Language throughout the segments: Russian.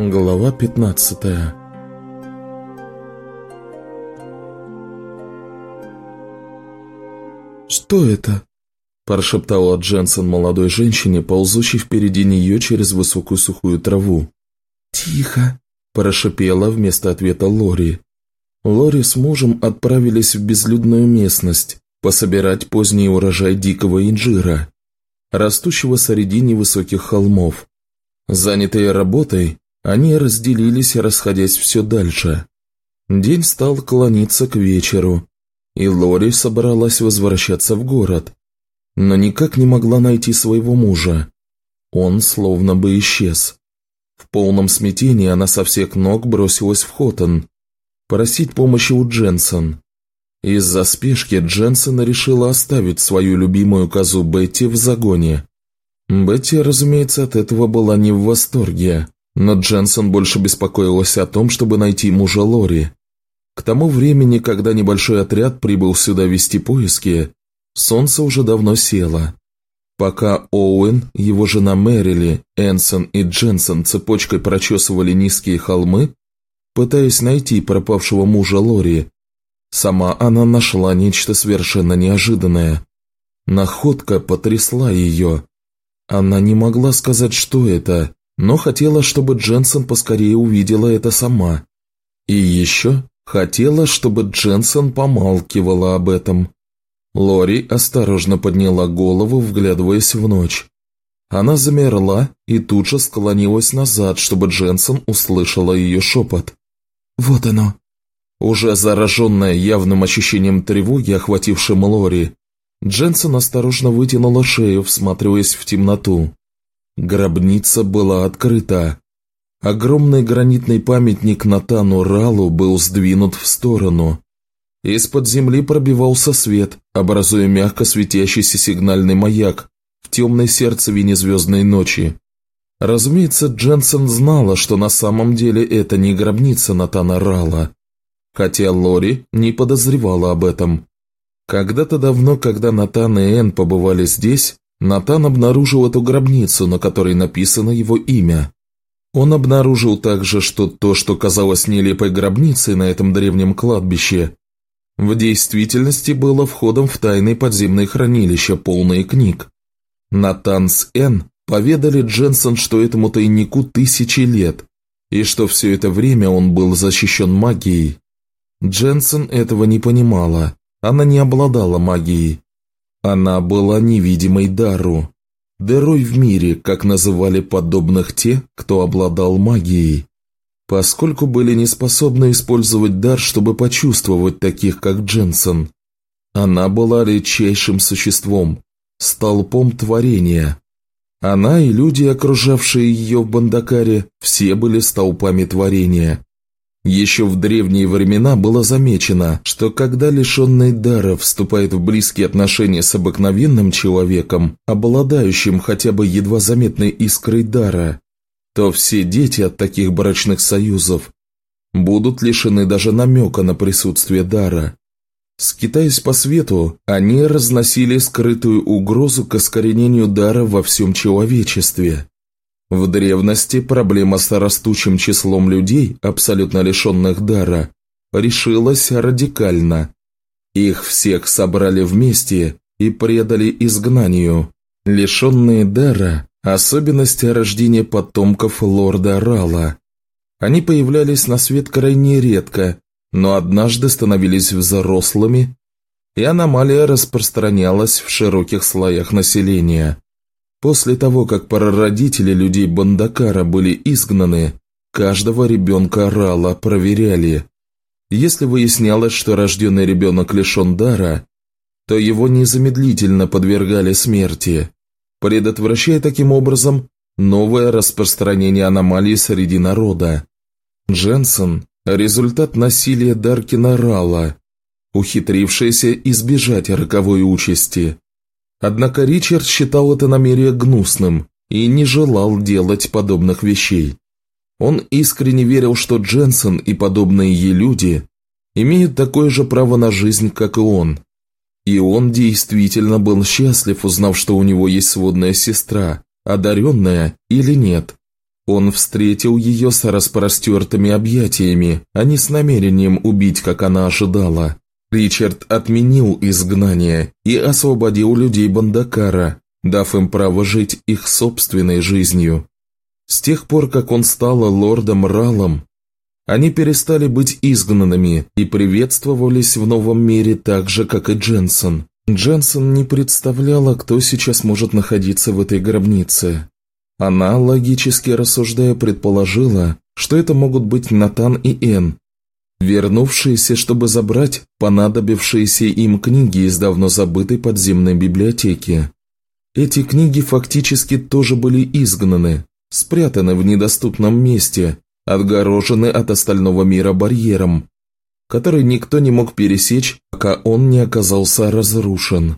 Глава 15 «Что это?» – прошептала Дженсен молодой женщине, ползущей впереди нее через высокую сухую траву. «Тихо!» – прошепела вместо ответа Лори. Лори с мужем отправились в безлюдную местность пособирать поздний урожай дикого инжира, растущего среди невысоких холмов. Занятые работой, они разделились, расходясь все дальше. День стал клониться к вечеру, и Лори собралась возвращаться в город, но никак не могла найти своего мужа. Он словно бы исчез. В полном смятении она со всех ног бросилась в Хоттон, просить помощи у Дженсон. Из-за спешки Дженсона решила оставить свою любимую козу Бетти в загоне. Бетти, разумеется, от этого была не в восторге. Но Дженсон больше беспокоилась о том, чтобы найти мужа Лори. К тому времени, когда небольшой отряд прибыл сюда вести поиски, солнце уже давно село. Пока Оуэн, его жена Мэрили, Энсон и Дженсон цепочкой прочесывали низкие холмы, пытаясь найти пропавшего мужа Лори, сама она нашла нечто совершенно неожиданное. Находка потрясла ее. Она не могла сказать, что это, но хотела, чтобы Дженсен поскорее увидела это сама. И еще хотела, чтобы Дженсен помалкивала об этом. Лори осторожно подняла голову, вглядываясь в ночь. Она замерла и тут же склонилась назад, чтобы Дженсен услышала ее шепот. «Вот оно!» Уже зараженная явным ощущением тревоги, охватившим Лори, Дженсен осторожно вытянула шею, всматриваясь в темноту. Гробница была открыта. Огромный гранитный памятник Натану Ралу был сдвинут в сторону. Из-под земли пробивался свет, образуя мягко светящийся сигнальный маяк в темной сердцевине звездной ночи. Разумеется, Дженсен знала, что на самом деле это не гробница Натана Рала, хотя Лори не подозревала об этом. Когда-то давно, когда Натан и Энн побывали здесь, Натан обнаружил эту гробницу, на которой написано его имя. Он обнаружил также, что то, что казалось нелепой гробницей на этом древнем кладбище, в действительности было входом в тайные подземные хранилища, полные книг. Натан с Н поведали Дженсон, что этому тайнику тысячи лет, и что все это время он был защищен магией. Дженсон этого не понимала, она не обладала магией, она была невидимой дару, дырой в мире, как называли подобных те, кто обладал магией, поскольку были не способны использовать дар, чтобы почувствовать таких, как Дженсон. Она была редчайшим существом, столпом творения. Она и люди, окружавшие ее в Бандакаре, все были столпами творения. Еще в древние времена было замечено, что когда лишенный дара вступает в близкие отношения с обыкновенным человеком, обладающим хотя бы едва заметной искрой дара, то все дети от таких брачных союзов будут лишены даже намека на присутствие дара. Скитаясь по свету, они разносили скрытую угрозу к искоренению дара во всем человечестве. В древности проблема с растущим числом людей, абсолютно лишенных дара, решилась радикально. Их всех собрали вместе и предали изгнанию. Лишенные дара – особенность рождения потомков лорда Рала. Они появлялись на свет крайне редко, но однажды становились взрослыми, и аномалия распространялась в широких слоях населения. После того, как прародители людей Бандакара были изгнаны, каждого ребенка Рала проверяли. Если выяснялось, что рожденный ребенок лишен дара, то его незамедлительно подвергали смерти, предотвращая таким образом новое распространение аномалий среди народа. Дженсен – результат насилия Даркина Рала, ухитрившаяся избежать роковой участи. Однако Ричард считал это намерение гнусным и не желал делать подобных вещей. Он искренне верил, что Дженсен и подобные ей люди имеют такое же право на жизнь, как и он. И он действительно был счастлив, узнав, что у него есть сводная сестра, одаренная или нет. Он встретил ее с распростертыми объятиями, а не с намерением убить, как она ожидала. Ричард отменил изгнание и освободил людей Бандакара, дав им право жить их собственной жизнью. С тех пор, как он стал лордом Ралом, они перестали быть изгнанными и приветствовались в новом мире так же, как и Дженсен. Дженсен не представляла, кто сейчас может находиться в этой гробнице. Она, логически рассуждая, предположила, что это могут быть Натан и Эн, вернувшиеся, чтобы забрать понадобившиеся им книги из давно забытой подземной библиотеки. Эти книги фактически тоже были изгнаны, спрятаны в недоступном месте, отгорожены от остального мира барьером, который никто не мог пересечь, пока он не оказался разрушен.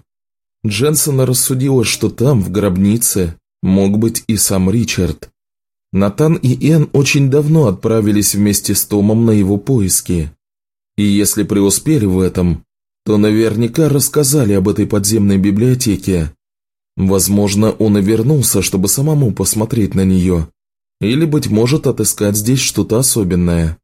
Дженсона рассудила, что там, в гробнице, мог быть и сам Ричард. Натан и Эн очень давно отправились вместе с Томом на его поиски. И если преуспели в этом, то наверняка рассказали об этой подземной библиотеке. Возможно, он и вернулся, чтобы самому посмотреть на нее, или, быть может, отыскать здесь что-то особенное.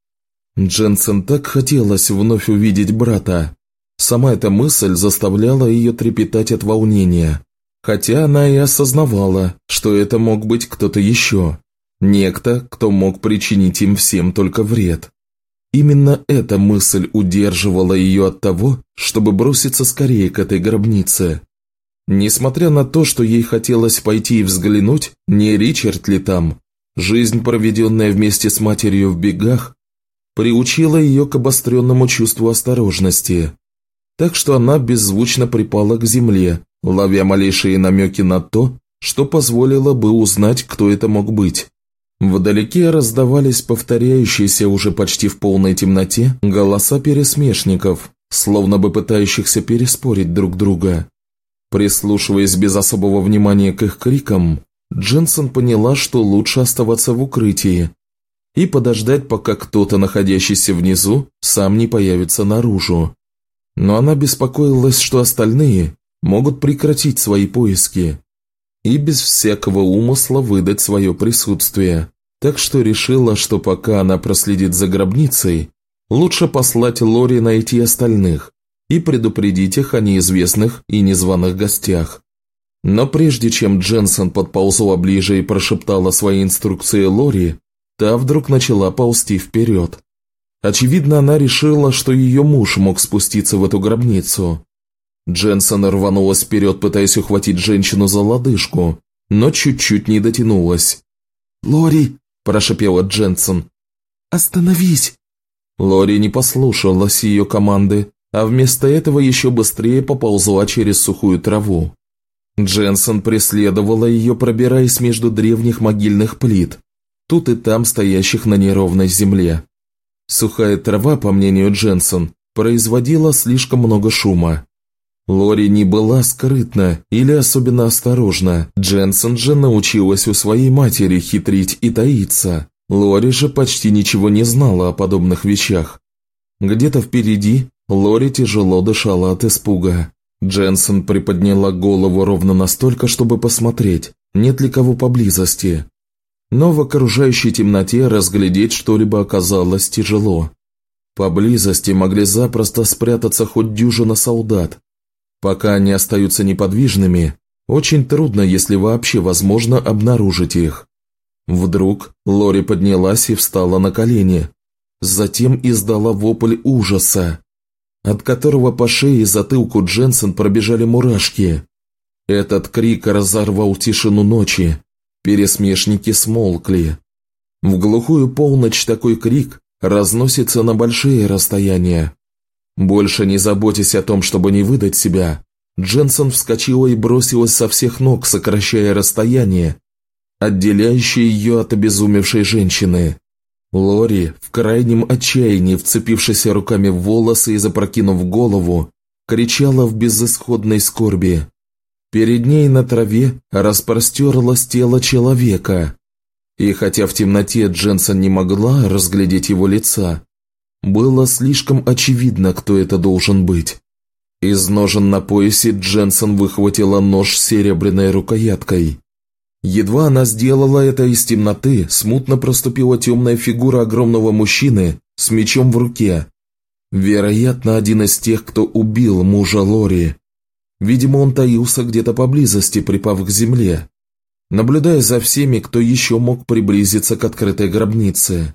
Дженсен так хотелось вновь увидеть брата. Сама эта мысль заставляла ее трепетать от волнения. Хотя она и осознавала, что это мог быть кто-то еще. Некто, кто мог причинить им всем только вред. Именно эта мысль удерживала ее от того, чтобы броситься скорее к этой гробнице. Несмотря на то, что ей хотелось пойти и взглянуть, не Ричард ли там, Жизнь, проведенная вместе с матерью в бегах, приучила ее к обостренному чувству осторожности. Так что она беззвучно припала к земле, ловя малейшие намеки на то, что позволило бы узнать, кто это мог быть. Вдалеке раздавались повторяющиеся уже почти в полной темноте голоса пересмешников, словно бы пытающихся переспорить друг друга. Прислушиваясь без особого внимания к их крикам, Дженсен поняла, что лучше оставаться в укрытии и подождать, пока кто-то, находящийся внизу, сам не появится наружу. Но она беспокоилась, что остальные могут прекратить свои поиски и без всякого умысла выдать свое присутствие, так что решила, что пока она проследит за гробницей, лучше послать Лори найти остальных и предупредить их о неизвестных и незваных гостях. Но прежде чем Дженсен подползла ближе и прошептала свои инструкции Лори, та вдруг начала ползти вперед. Очевидно, она решила, что ее муж мог спуститься в эту гробницу. Дженсен рванулась вперед, пытаясь ухватить женщину за лодыжку, но чуть-чуть не дотянулась. «Лори!» – прошепела Дженсен. «Остановись!» Лори не послушалась ее команды, а вместо этого еще быстрее поползла через сухую траву. Дженсен преследовала ее, пробираясь между древних могильных плит, тут и там стоящих на неровной земле. Сухая трава, по мнению Дженсен, производила слишком много шума. Лори не была скрытна или особенно осторожна. Дженсен же научилась у своей матери хитрить и таиться. Лори же почти ничего не знала о подобных вещах. Где-то впереди Лори тяжело дышала от испуга. Дженсен приподняла голову ровно настолько, чтобы посмотреть, нет ли кого поблизости. Но в окружающей темноте разглядеть что-либо оказалось тяжело. Поблизости могли запросто спрятаться хоть дюжина солдат. Пока они остаются неподвижными, очень трудно, если вообще возможно, обнаружить их. Вдруг Лори поднялась и встала на колени. Затем издала вопль ужаса от которого по шее и затылку Дженсен пробежали мурашки. Этот крик разорвал тишину ночи. Пересмешники смолкли. В глухую полночь такой крик разносится на большие расстояния. Больше не заботясь о том, чтобы не выдать себя, Дженсен вскочила и бросилась со всех ног, сокращая расстояние, отделяющее ее от обезумевшей женщины. Лори, в крайнем отчаянии, вцепившись руками в волосы и запрокинув голову, кричала в безысходной скорби. Перед ней на траве распростерлось тело человека. И хотя в темноте Дженсен не могла разглядеть его лица, было слишком очевидно, кто это должен быть. Из ножен на поясе Дженсен выхватила нож с серебряной рукояткой. Едва она сделала это из темноты, смутно проступила темная фигура огромного мужчины с мечом в руке. Вероятно, один из тех, кто убил мужа Лори. Видимо, он таился где-то поблизости, припав к земле, наблюдая за всеми, кто еще мог приблизиться к открытой гробнице.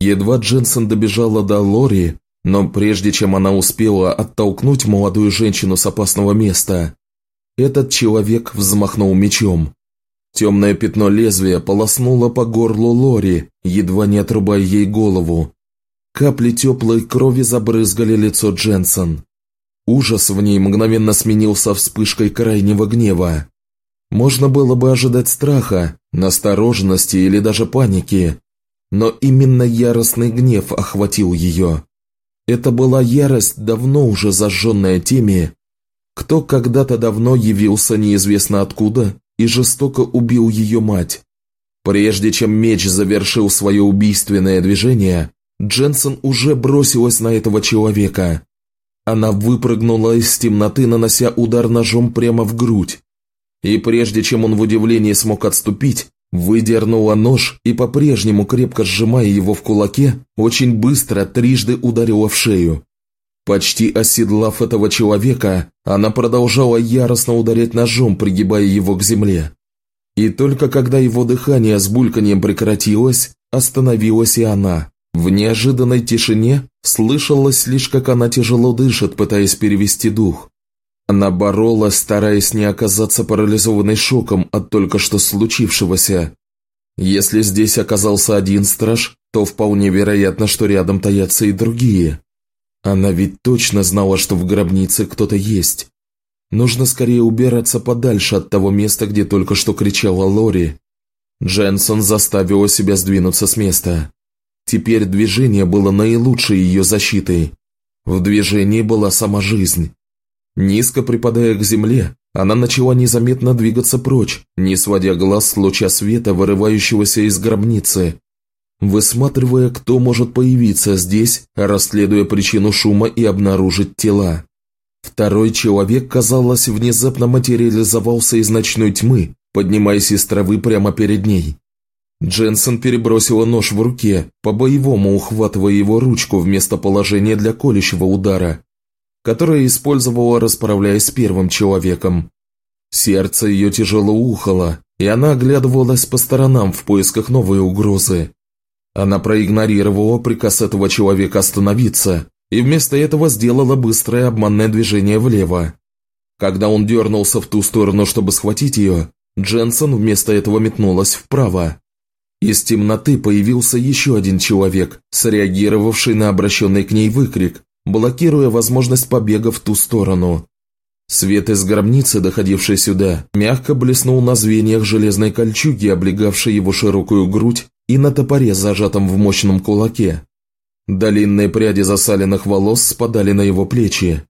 Едва Дженсен добежала до Лори, но прежде чем она успела оттолкнуть молодую женщину с опасного места, этот человек взмахнул мечом. Темное пятно лезвия полоснуло по горлу Лори, едва не отрубая ей голову. Капли теплой крови забрызгали лицо Дженсен. Ужас в ней мгновенно сменился вспышкой крайнего гнева. Можно было бы ожидать страха, настороженности или даже паники, но именно яростный гнев охватил ее. Это была ярость, давно уже зажженная теми, кто когда-то давно явился неизвестно откуда и жестоко убил ее мать. Прежде чем меч завершил свое убийственное движение, Дженсен уже бросилась на этого человека. Она выпрыгнула из темноты, нанося удар ножом прямо в грудь. И прежде чем он в удивлении смог отступить, выдернула нож и, по-прежнему крепко сжимая его в кулаке, очень быстро трижды ударила в шею. Почти оседлав этого человека, она продолжала яростно ударять ножом, пригибая его к земле. И только когда его дыхание с бульканьем прекратилось, остановилась и она. В неожиданной тишине слышалось лишь, как она тяжело дышит, пытаясь перевести дух. Она боролась, стараясь не оказаться парализованной шоком от только что случившегося. Если здесь оказался один страж, то вполне вероятно, что рядом таятся и другие. Она ведь точно знала, что в гробнице кто-то есть. Нужно скорее убираться подальше от того места, где только что кричала Лори. Дженсон заставила себя сдвинуться с места. Теперь движение было наилучшей ее защитой. В движении была сама жизнь. Низко припадая к земле, она начала незаметно двигаться прочь, не сводя глаз с луча света, вырывающегося из гробницы, высматривая, кто может появиться здесь, расследуя причину шума и обнаружить тела. Второй человек, казалось, внезапно материализовался из ночной тьмы, поднимаясь из травы прямо перед ней. Дженсен перебросила нож в руке, по-боевому ухватывая его ручку вместо положения для колющего удара, которое использовала, расправляясь с первым человеком. Сердце ее тяжело ухало, и она оглядывалась по сторонам в поисках новой угрозы. Она проигнорировала приказ этого человека остановиться и вместо этого сделала быстрое обманное движение влево. Когда он дернулся в ту сторону, чтобы схватить ее, Дженсен вместо этого метнулась вправо. Из темноты появился еще один человек, среагировавший на обращенный к ней выкрик, блокируя возможность побега в ту сторону. Свет из гробницы, доходивший сюда, мягко блеснул на звеньях железной кольчуги, облегавшей его широкую грудь и на топоре, зажатом в мощном кулаке. Длинные пряди засаленных волос спадали на его плечи.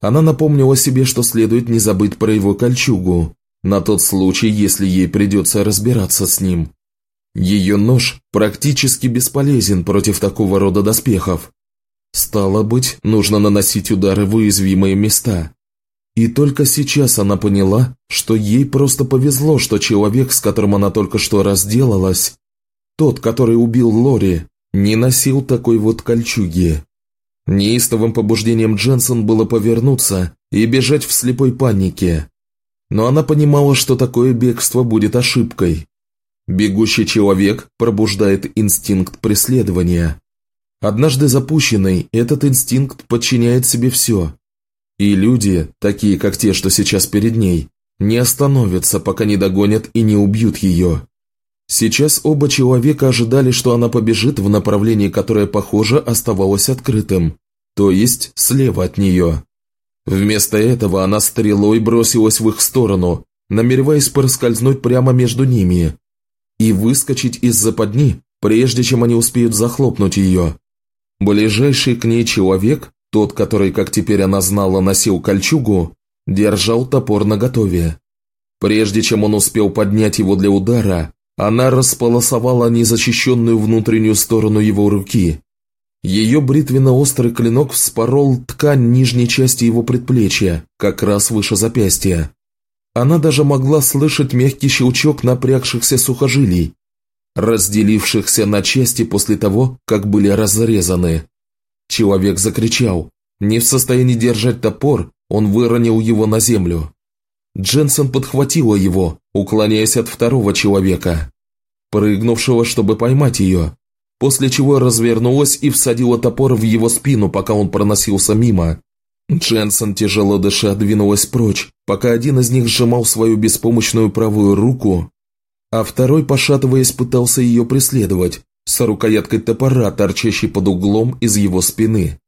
Она напомнила себе, что следует не забыть про его кольчугу, на тот случай, если ей придется разбираться с ним. Ее нож практически бесполезен против такого рода доспехов. Стало быть, нужно наносить удары в уязвимые места. И только сейчас она поняла, что ей просто повезло, что человек, с которым она только что разделалась, тот, который убил Лори, не носил такой вот кольчуги. Неистовым побуждением Дженсен было повернуться и бежать в слепой панике. Но она понимала, что такое бегство будет ошибкой. Бегущий человек пробуждает инстинкт преследования. Однажды запущенный, этот инстинкт подчиняет себе все. И люди, такие как те, что сейчас перед ней, не остановятся, пока не догонят и не убьют ее. Сейчас оба человека ожидали, что она побежит в направлении, которое, похоже, оставалось открытым, то есть слева от нее. Вместо этого она стрелой бросилась в их сторону, намереваясь проскользнуть прямо между ними и выскочить из западни, прежде чем они успеют захлопнуть ее. Ближайший к ней человек, тот, который, как теперь она знала, носил кольчугу, держал топор наготове. Прежде чем он успел поднять его для удара, она располосовала незащищенную внутреннюю сторону его руки. Ее бритвенно-острый клинок вспорол ткань нижней части его предплечья, как раз выше запястья. Она даже могла слышать мягкий щелчок напрягшихся сухожилий, разделившихся на части после того, как были разрезаны. Человек закричал. Не в состоянии держать топор, он выронил его на землю. Дженсен подхватила его, уклоняясь от второго человека, прыгнувшего, чтобы поймать ее, после чего развернулась и всадила топор в его спину, пока он проносился мимо. Дженсен, тяжело дыша, двинулась прочь, пока один из них сжимал свою беспомощную правую руку, а второй, пошатываясь, пытался ее преследовать, с рукояткой топора, торчащей под углом из его спины.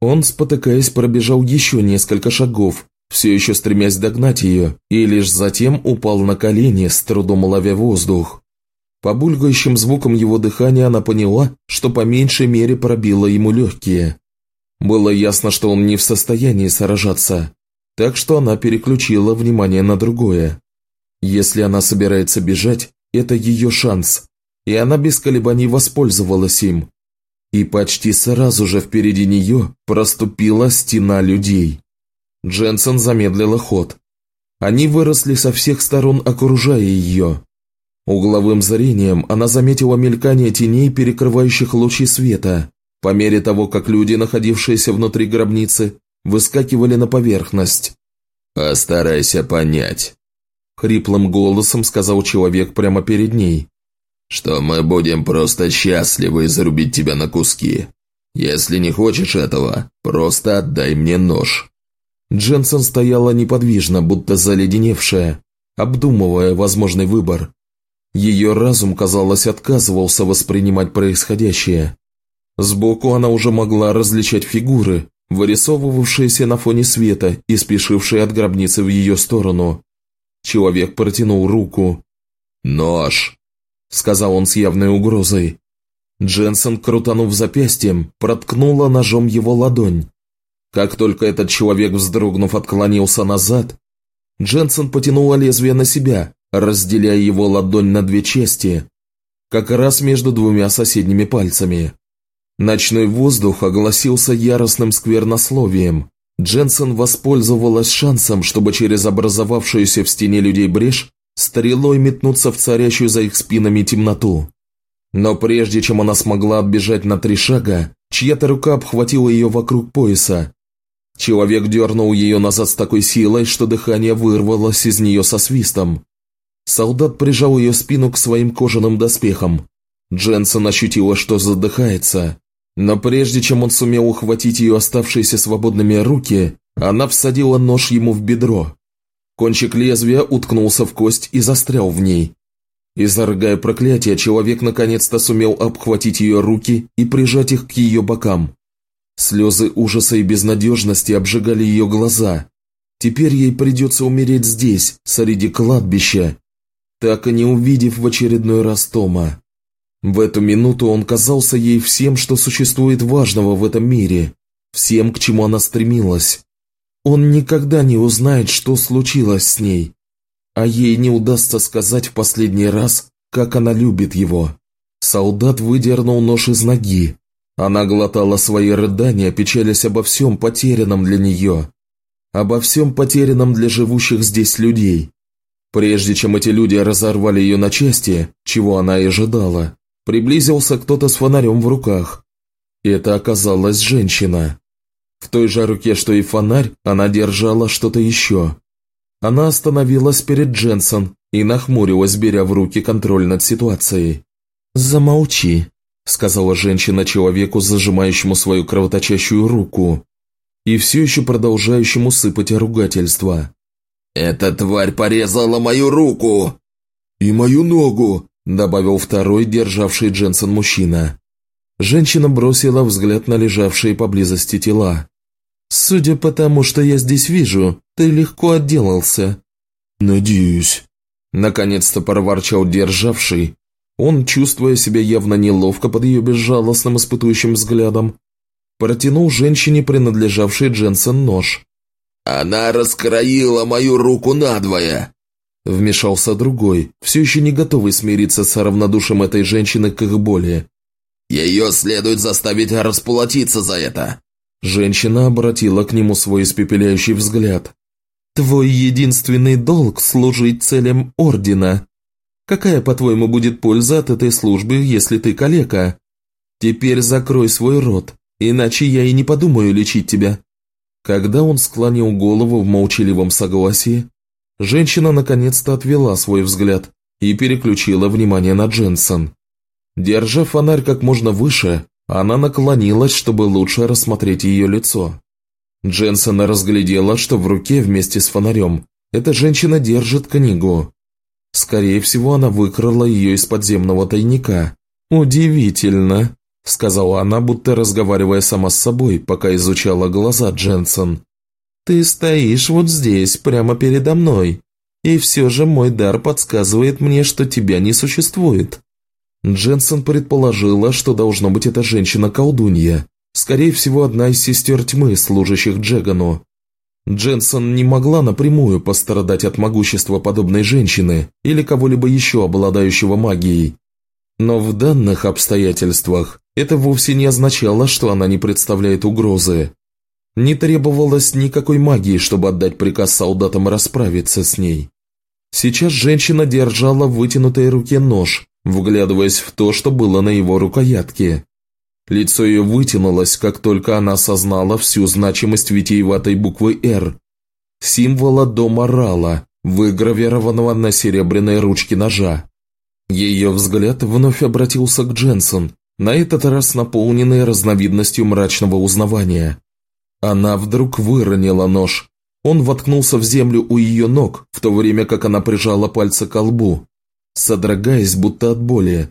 Он, спотыкаясь, пробежал еще несколько шагов, все еще стремясь догнать ее, и лишь затем упал на колени, с трудом ловя воздух. По булькающим звукам его дыхания она поняла, что по меньшей мере пробило ему легкие. Было ясно, что он не в состоянии сражаться, так что она переключила внимание на другое. Если она собирается бежать, это ее шанс, и она без колебаний воспользовалась им. И почти сразу же впереди нее проступила стена людей. Дженсен замедлила ход. Они выросли со всех сторон, окружая ее. Угловым зрением она заметила мелькание теней, перекрывающих лучи света, по мере того, как люди, находившиеся внутри гробницы, выскакивали на поверхность. «Постарайся понять», — хриплым голосом сказал человек прямо перед ней, «что мы будем просто счастливы зарубить тебя на куски. Если не хочешь этого, просто отдай мне нож». Дженсен стояла неподвижно, будто заледеневшая, обдумывая возможный выбор. Ее разум, казалось, отказывался воспринимать происходящее. Сбоку она уже могла различать фигуры, вырисовывавшиеся на фоне света и спешившие от гробницы в ее сторону. Человек протянул руку. «Нож!» – сказал он с явной угрозой. Дженсен, крутанув запястьем, проткнула ножом его ладонь. Как только этот человек, вздрогнув, отклонился назад, Дженсен потянула лезвие на себя, разделяя его ладонь на две части, как раз между двумя соседними пальцами. Ночной воздух огласился яростным сквернословием. Дженсен воспользовалась шансом, чтобы через образовавшуюся в стене людей брешь стрелой метнуться в царящую за их спинами темноту. Но прежде чем она смогла отбежать на три шага, чья-то рука обхватила ее вокруг пояса. Человек дернул ее назад с такой силой, что дыхание вырвалось из нее со свистом. Солдат прижал ее спину к своим кожаным доспехам. Дженсен ощутила, что задыхается. Но прежде чем он сумел ухватить ее оставшиеся свободными руки, она всадила нож ему в бедро. Кончик лезвия уткнулся в кость и застрял в ней. Изоргая проклятие, человек наконец-то сумел обхватить ее руки и прижать их к ее бокам. Слезы ужаса и безнадежности обжигали ее глаза. Теперь ей придется умереть здесь, среди кладбища, так и не увидев в очередной раз Тома. В эту минуту он казался ей всем, что существует важного в этом мире, всем, к чему она стремилась. Он никогда не узнает, что случилось с ней, а ей не удастся сказать в последний раз, как она любит его. Солдат выдернул нож из ноги. Она глотала свои рыдания, печалясь обо всем потерянном для нее, обо всем потерянном для живущих здесь людей. Прежде чем эти люди разорвали ее на части, чего она и ожидала, Приблизился кто-то с фонарем в руках. Это оказалась женщина. В той же руке, что и фонарь, она держала что-то еще. Она остановилась перед Дженсон и нахмурилась, беря в руки контроль над ситуацией. «Замолчи», – сказала женщина человеку, зажимающему свою кровоточащую руку и все еще продолжающему сыпать ругательства. «Эта тварь порезала мою руку!» «И мою ногу!» Добавил второй, державший Дженсен мужчина. Женщина бросила взгляд на лежавшие поблизости тела. «Судя по тому, что я здесь вижу, ты легко отделался». «Надеюсь». Наконец-то проворчал державший. Он, чувствуя себя явно неловко под ее безжалостным испытующим взглядом, протянул женщине, принадлежавшей Дженсен, нож. «Она раскроила мою руку надвое!» Вмешался другой, все еще не готовый смириться с равнодушием этой женщины к их боли. «Ее следует заставить расплатиться за это!» Женщина обратила к нему свой испепеляющий взгляд. Твой единственный долг – служить целям Ордена. Какая, по-твоему, будет польза от этой службы, если ты калека? Теперь закрой свой рот, иначе я и не подумаю лечить тебя». Когда он склонил голову в молчаливом согласии, женщина наконец-то отвела свой взгляд и переключила внимание на Дженсон. Держа фонарь как можно выше, она наклонилась, чтобы лучше рассмотреть ее лицо. Дженсона разглядела, что в руке вместе с фонарем эта женщина держит книгу. Скорее всего, она выкрала ее из подземного тайника. «Удивительно», – сказала она, будто разговаривая сама с собой, пока изучала глаза Дженсон. «Ты стоишь вот здесь, прямо передо мной, и все же мой дар подсказывает мне, что тебя не существует». Дженсон предположила, что должно быть эта женщина-колдунья, скорее всего, одна из сестер тьмы, служащих Джегану. Дженсон не могла напрямую пострадать от могущества подобной женщины или кого-либо еще обладающего магией. Но в данных обстоятельствах это вовсе не означало, что она не представляет угрозы. Не требовалось никакой магии, чтобы отдать приказ солдатам расправиться с ней. Сейчас женщина держала в вытянутой руке нож, вглядываясь в то, что было на его рукоятке. Лицо ее вытянулось, как только она осознала всю значимость витиеватой буквы «Р», символа дома Рала, выгравированного на серебряной ручке ножа. Ее взгляд вновь обратился к Дженсон, на этот раз наполненный разновидностью мрачного узнавания. Она вдруг выронила нож. Он воткнулся в землю у ее ног, в то время как она прижала пальцы к лбу содрогаясь будто от боли.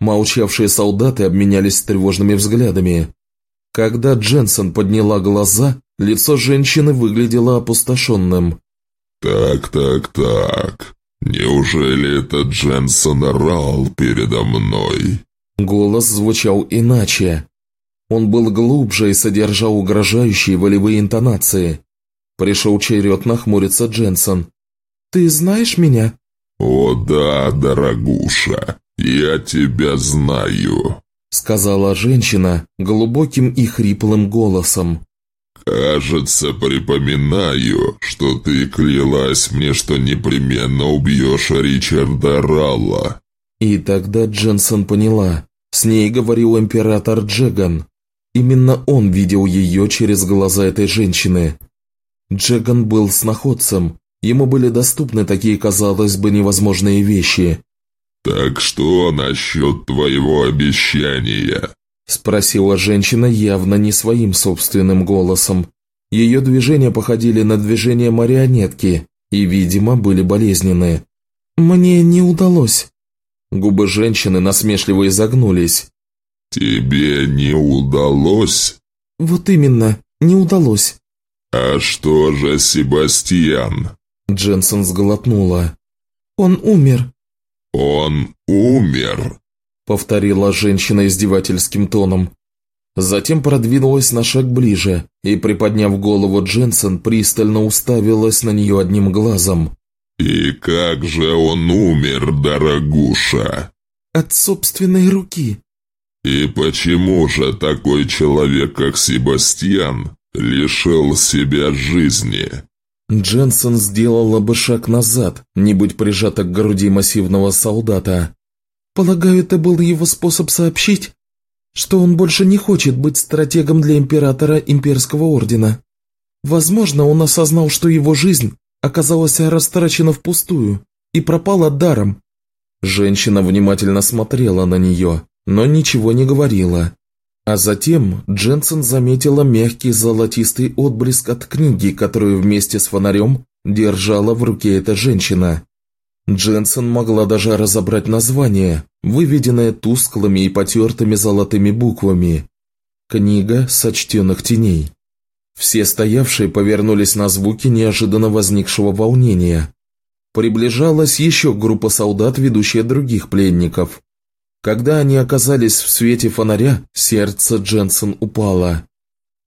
Молчавшие солдаты обменялись тревожными взглядами. Когда Дженсен подняла глаза, лицо женщины выглядело опустошенным. «Так, так, так. Неужели это Дженсен орал передо мной?» Голос звучал иначе. Он был глубже и содержал угрожающие волевые интонации. Пришел черед нахмуриться Дженсен. «Ты знаешь меня?» «О да, дорогуша, я тебя знаю», — сказала женщина глубоким и хриплым голосом. «Кажется, припоминаю, что ты клялась мне, что непременно убьешь Ричарда Ралла». И тогда Дженсон поняла, с ней говорил император Джеган. Именно он видел ее через глаза этой женщины. Джеган был сноходцем, Ему были доступны такие, казалось бы, невозможные вещи. «Так что насчет твоего обещания?» Спросила женщина явно не своим собственным голосом. Ее движения походили на движения марионетки и, видимо, были болезненные. «Мне не удалось». Губы женщины насмешливо изогнулись. «Тебе не удалось?» «Вот именно, не удалось». «А что же Себастьян?» Дженсен сглотнула. «Он умер». «Он умер», — повторила женщина издевательским тоном. Затем продвинулась на шаг ближе и, приподняв голову Дженсен, пристально уставилась на нее одним глазом. «И как же он умер, дорогуша?» «От собственной руки». «И почему же такой человек, как Себастьян, лишил себя жизни?» Дженсен сделала бы шаг назад, не быть прижата к груди массивного солдата. Полагаю, это был его способ сообщить, что он больше не хочет быть стратегом для императора имперского ордена. Возможно, он осознал, что его жизнь оказалась растрачена впустую и пропала даром. Женщина внимательно смотрела на нее, но ничего не говорила. А затем Дженсен заметила мягкий золотистый отблеск от книги, которую вместе с фонарем держала в руке эта женщина. Дженсен могла даже разобрать название, выведенное тусклыми и потертыми золотыми буквами. «Книга сочтенных теней». Все стоявшие повернулись на звуки неожиданно возникшего волнения. Приближалась еще группа солдат, ведущая других пленников. Когда они оказались в свете фонаря, сердце Дженсен упало.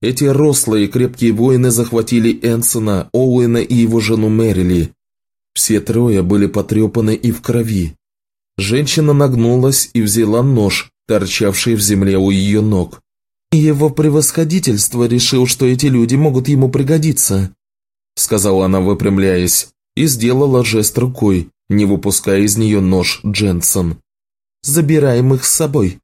Эти рослые крепкие воины захватили Энсона, Оуэна и его жену Мэрили. Все трое были потрепаны и в крови. Женщина нагнулась и взяла нож, торчавший в земле у ее ног. Его превосходительство решил, что эти люди могут ему пригодиться. – сказала она, выпрямляясь, и сделала жест рукой, не выпуская из нее нож Дженсон. «Забираем их с собой.